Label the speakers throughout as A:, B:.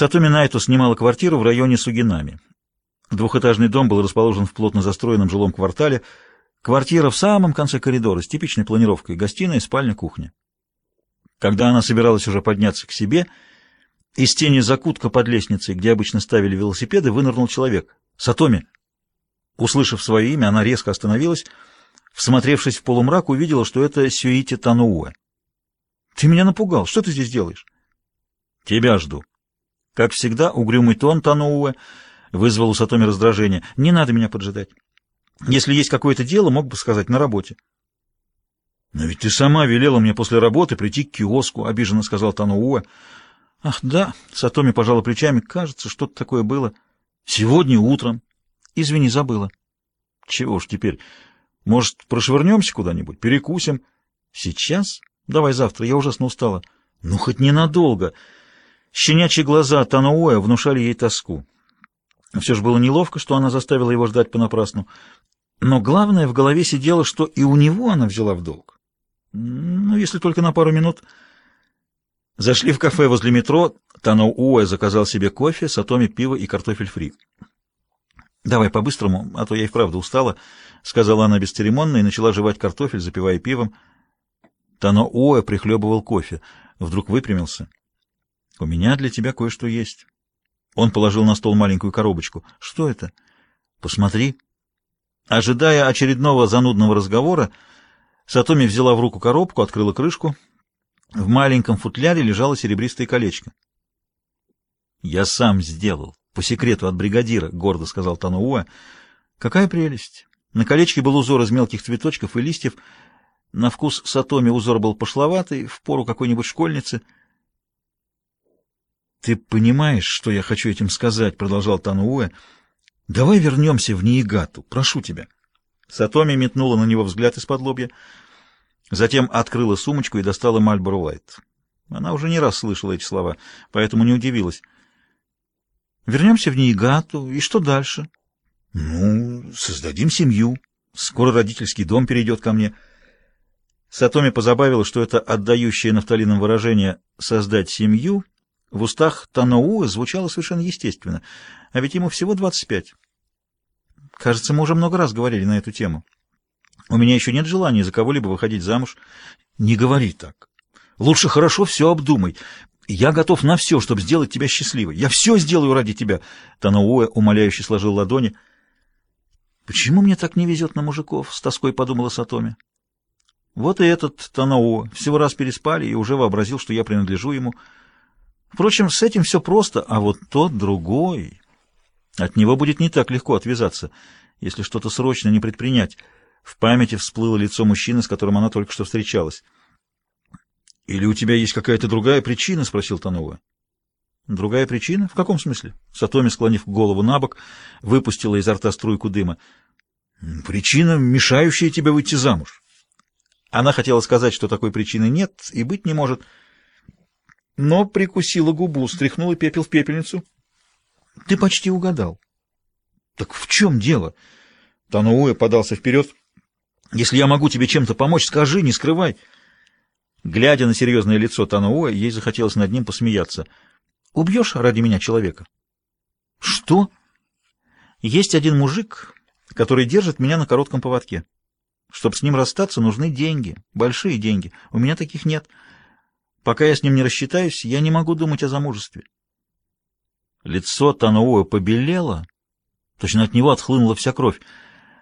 A: Сатоми Найто снимала квартиру в районе Сугинами. Двухэтажный дом был расположен в плотно застроенном жилом квартале. Квартира в самом конце коридора с типичной планировкой — гостиная, спальня, кухня. Когда она собиралась уже подняться к себе, из тени закутка под лестницей, где обычно ставили велосипеды, вынырнул человек. «Сатоми!» Услышав свое имя, она резко остановилась. Всмотревшись в полумрак, увидела, что это Сюити Танууэ. «Ты меня напугал. Что ты здесь делаешь?» «Тебя жду». Как всегда, угрюмый тон Танууэ вызвал у Сатоми раздражение. «Не надо меня поджидать. Если есть какое-то дело, мог бы сказать на работе». «Но ведь ты сама велела мне после работы прийти к киоску», — обиженно сказал Танууэ. «Ах, да», — Сатоми пожала плечами, — «кажется, что-то такое было. Сегодня утром. Извини, забыла». «Чего ж теперь? Может, прошвырнемся куда-нибудь, перекусим?» «Сейчас? Давай завтра, я ужасно устала». «Ну, хоть ненадолго». Щенячьи глаза Танауэ внушали ей тоску. Все же было неловко, что она заставила его ждать понапрасну. Но главное, в голове сидело, что и у него она взяла в долг. Ну, если только на пару минут. Зашли в кафе возле метро. Танауэ заказал себе кофе, сатоми, пиво и картофель фри. «Давай по-быстрому, а то я и вправду устала», — сказала она бесцеремонно и начала жевать картофель, запивая пивом. Танауэ прихлебывал кофе. Вдруг выпрямился. «У меня для тебя кое-что есть». Он положил на стол маленькую коробочку. «Что это?» «Посмотри». Ожидая очередного занудного разговора, Сатоми взяла в руку коробку, открыла крышку. В маленьком футляре лежало серебристое колечко. «Я сам сделал, по секрету от бригадира», — гордо сказал Танууа. «Какая прелесть!» На колечке был узор из мелких цветочков и листьев. На вкус Сатоми узор был пошловатый, в пору какой-нибудь школьницы — «Ты понимаешь, что я хочу этим сказать?» — продолжал Тануэ. «Давай вернемся в Ниигату, прошу тебя». Сатоми метнула на него взгляд из-под лобья, затем открыла сумочку и достала Мальборо Лайт. Она уже не раз слышала эти слова, поэтому не удивилась. «Вернемся в Ниигату, и что дальше?» «Ну, создадим семью. Скоро родительский дом перейдет ко мне». Сатоми позабавила, что это отдающее нафталином выражение «создать семью» В устах Танауэ звучало совершенно естественно, а ведь ему всего 25. Кажется, мы уже много раз говорили на эту тему. У меня еще нет желания за кого-либо выходить замуж. Не говори так. Лучше хорошо все обдумай. Я готов на все, чтобы сделать тебя счастливой. Я все сделаю ради тебя. Танауэ умоляюще сложил ладони. Почему мне так не везет на мужиков? С тоской подумала Сатоми. Вот и этот Танауэ всего раз переспали и уже вообразил, что я принадлежу ему. Впрочем, с этим все просто, а вот тот другой... От него будет не так легко отвязаться, если что-то срочно не предпринять. В памяти всплыло лицо мужчины, с которым она только что встречалась. «Или у тебя есть какая-то другая причина?» — спросил Танова. «Другая причина? В каком смысле?» Сатоми, склонив голову на бок, выпустила изо рта струйку дыма. «Причина, мешающая тебе выйти замуж». Она хотела сказать, что такой причины нет и быть не может, — но прикусила губу, стряхнула пепел в пепельницу. — Ты почти угадал. — Так в чем дело? Тануэ подался вперед. — Если я могу тебе чем-то помочь, скажи, не скрывай. Глядя на серьезное лицо Тануэ, ей захотелось над ним посмеяться. — Убьешь ради меня человека? — Что? — Есть один мужик, который держит меня на коротком поводке. Чтобы с ним расстаться, нужны деньги, большие деньги. У меня таких нет. — Пока я с ним не рассчитаюсь, я не могу думать о замужестве. Лицо Тануэ побелело, точно от него отхлынула вся кровь.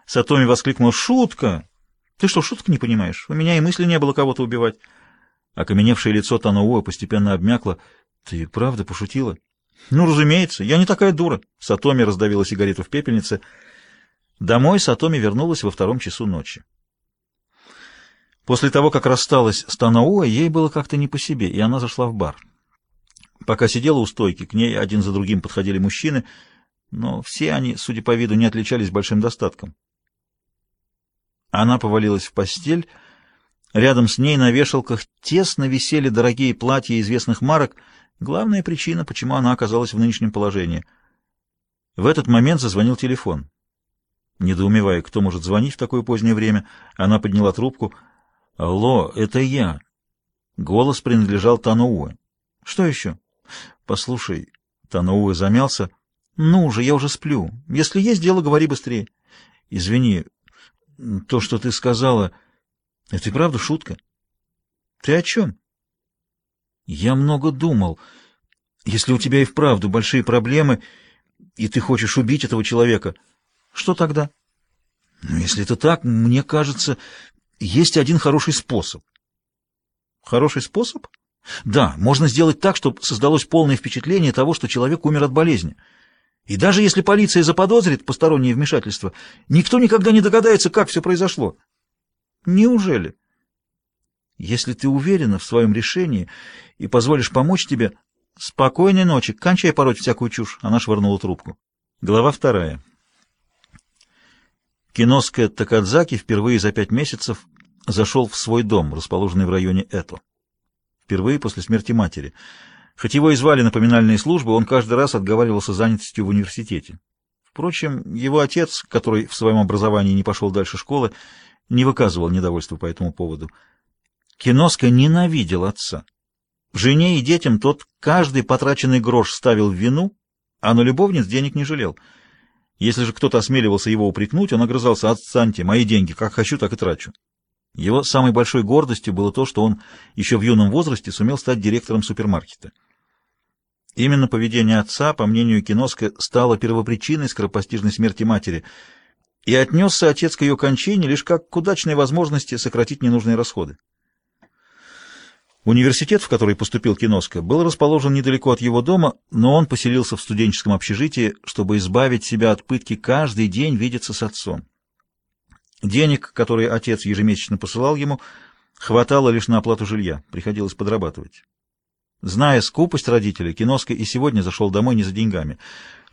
A: Сатоми воскликнул «Шутка! Ты что, шуток не понимаешь? У меня и мысли не было кого-то убивать». Окаменевшее лицо Тануэ постепенно обмякло. «Ты правда пошутила?» «Ну, разумеется, я не такая дура». Сатоми раздавила сигарету в пепельнице. Домой Сатоми вернулась во втором часу ночи. После того, как рассталась с Танауа, ей было как-то не по себе, и она зашла в бар. Пока сидела у стойки, к ней один за другим подходили мужчины, но все они, судя по виду, не отличались большим достатком. Она повалилась в постель. Рядом с ней на вешалках тесно висели дорогие платья известных марок. Главная причина, почему она оказалась в нынешнем положении. В этот момент зазвонил телефон. Недоумевая, кто может звонить в такое позднее время, она подняла трубку — «Алло, это я». Голос принадлежал Танууэ. «Что еще?» «Послушай, Танауэ замялся. «Ну же, я уже сплю. Если есть дело, говори быстрее». «Извини, то, что ты сказала, это и правда шутка?» «Ты о чем?» «Я много думал. Если у тебя и вправду большие проблемы, и ты хочешь убить этого человека, что тогда?» «Ну, если это так, мне кажется, есть один хороший способ». «Хороший способ?» «Да, можно сделать так, чтобы создалось полное впечатление того, что человек умер от болезни». И даже если полиция заподозрит постороннее вмешательство, никто никогда не догадается, как все произошло. Неужели? Если ты уверена в своем решении и позволишь помочь тебе, спокойной ночи, кончай пороть всякую чушь. Она швырнула трубку. Глава вторая. Киноска Такадзаки впервые за пять месяцев зашел в свой дом, расположенный в районе Это. Впервые после смерти матери — Хоть его и звали на поминальные службы, он каждый раз отговаривался занятостью в университете. Впрочем, его отец, который в своем образовании не пошел дальше школы, не выказывал недовольства по этому поводу. Киноска ненавидел отца. Жене и детям тот каждый потраченный грош ставил в вину, а на любовниц денег не жалел. Если же кто-то осмеливался его упрекнуть, он огрызался «Отстаньте, мои деньги, как хочу, так и трачу». Его самой большой гордостью было то, что он еще в юном возрасте сумел стать директором супермаркета. Именно поведение отца, по мнению Киноска, стало первопричиной скоропостижной смерти матери, и отнесся отец к ее кончине лишь как к удачной возможности сократить ненужные расходы. Университет, в который поступил Киноска, был расположен недалеко от его дома, но он поселился в студенческом общежитии, чтобы избавить себя от пытки каждый день видеться с отцом. Денег, которые отец ежемесячно посылал ему, хватало лишь на оплату жилья, приходилось подрабатывать. Зная скупость родителей, Киноска и сегодня зашел домой не за деньгами.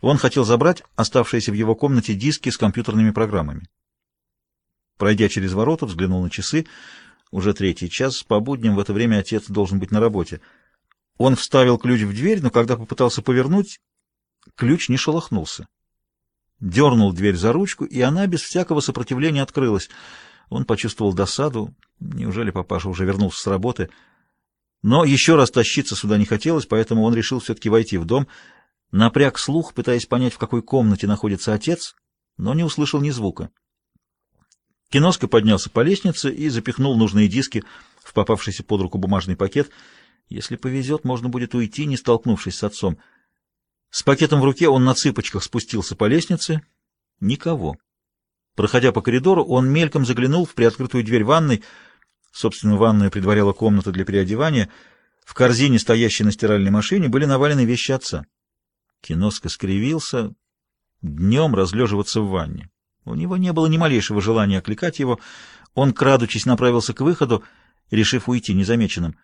A: Он хотел забрать оставшиеся в его комнате диски с компьютерными программами. Пройдя через ворота, взглянул на часы. Уже третий час, по будням в это время отец должен быть на работе. Он вставил ключ в дверь, но когда попытался повернуть, ключ не шелохнулся. Дернул дверь за ручку, и она без всякого сопротивления открылась. Он почувствовал досаду. Неужели папаша уже вернулся с работы? — но еще раз тащиться сюда не хотелось, поэтому он решил все-таки войти в дом, напряг слух, пытаясь понять, в какой комнате находится отец, но не услышал ни звука. Киноска поднялся по лестнице и запихнул нужные диски в попавшийся под руку бумажный пакет. Если повезет, можно будет уйти, не столкнувшись с отцом. С пакетом в руке он на цыпочках спустился по лестнице. Никого. Проходя по коридору, он мельком заглянул в приоткрытую дверь ванной — Собственно, ванная предваряла комната для переодевания. В корзине, стоящей на стиральной машине, были навалены вещи отца. Киноска скривился. Днем разлеживаться в ванне. У него не было ни малейшего желания окликать его. Он, крадучись, направился к выходу, решив уйти незамеченным.